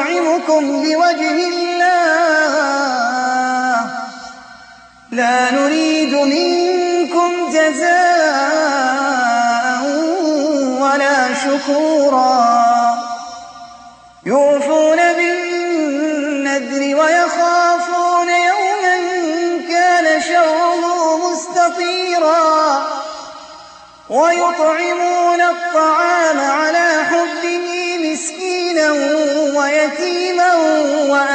نطعمكم لوجه الله. لا نريد منكم جزاء ولا شكورا. يوفون بالنذر ويخافون يوما كان شره مستطيرا. ويطعمون الطعام على حبه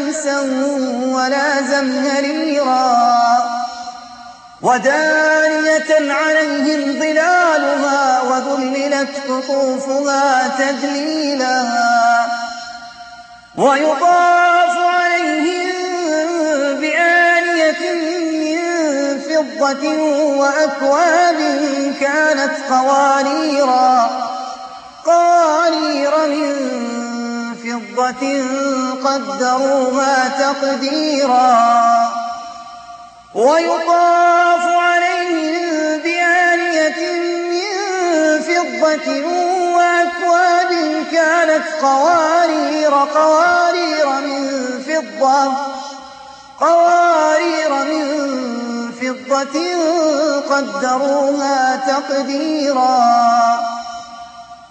شمسا ولا زمهريرا ودانية عليهم ظلالها وذللت قطوفها تذليلا ويطاف عليهم بآنية من فضة وأكواب كانت قواريرا قوارير من فضة قدروها تقديرا ويطاف عليهم بآنية من فضة وأكواب كانت قوارير قوارير من فضة قوارير من فِضَّةٍ قَدَّرُوهَا تَقْدِيرًا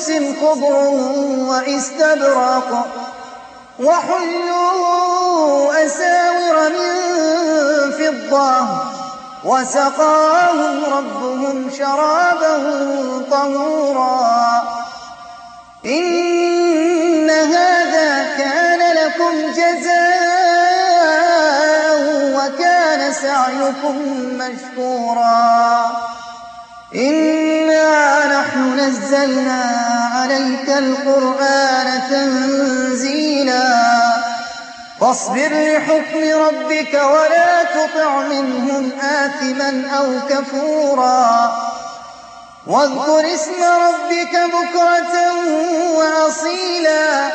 سُندُسٍ خُضْرٌ وَإِسْتَبْرَقٌ وَحُلُّوا أَسَاوِرَ مِن فِضَّةٍ وَسَقَاهُمْ رَبُّهُمْ شَرَابًا طَهُورًا. إِنَّ هَٰذَا كَانَ لَكُمْ جَزَاءً وَكَانَ سَعْيُكُم مَّشْكُورًا. إِنَّا نَحْنُ نَزَّلْنَا عَلَيْكَ الْقُرْآنَ تَنزِيلًا. فاصبر لحكم ربك ولا تطع منهم آثما أو كفورا. واذكر اسم ربك بكرة وأصيلا.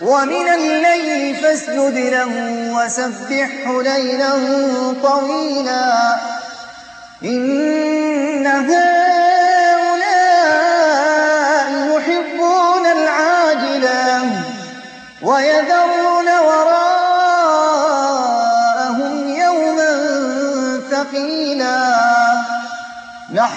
ومن الليل فاسجد له وسبحه ليلا طويلا. إن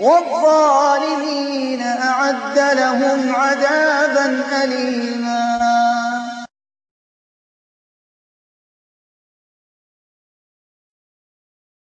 والظالمين أعد لهم عذابا أليما.